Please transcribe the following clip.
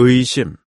의심.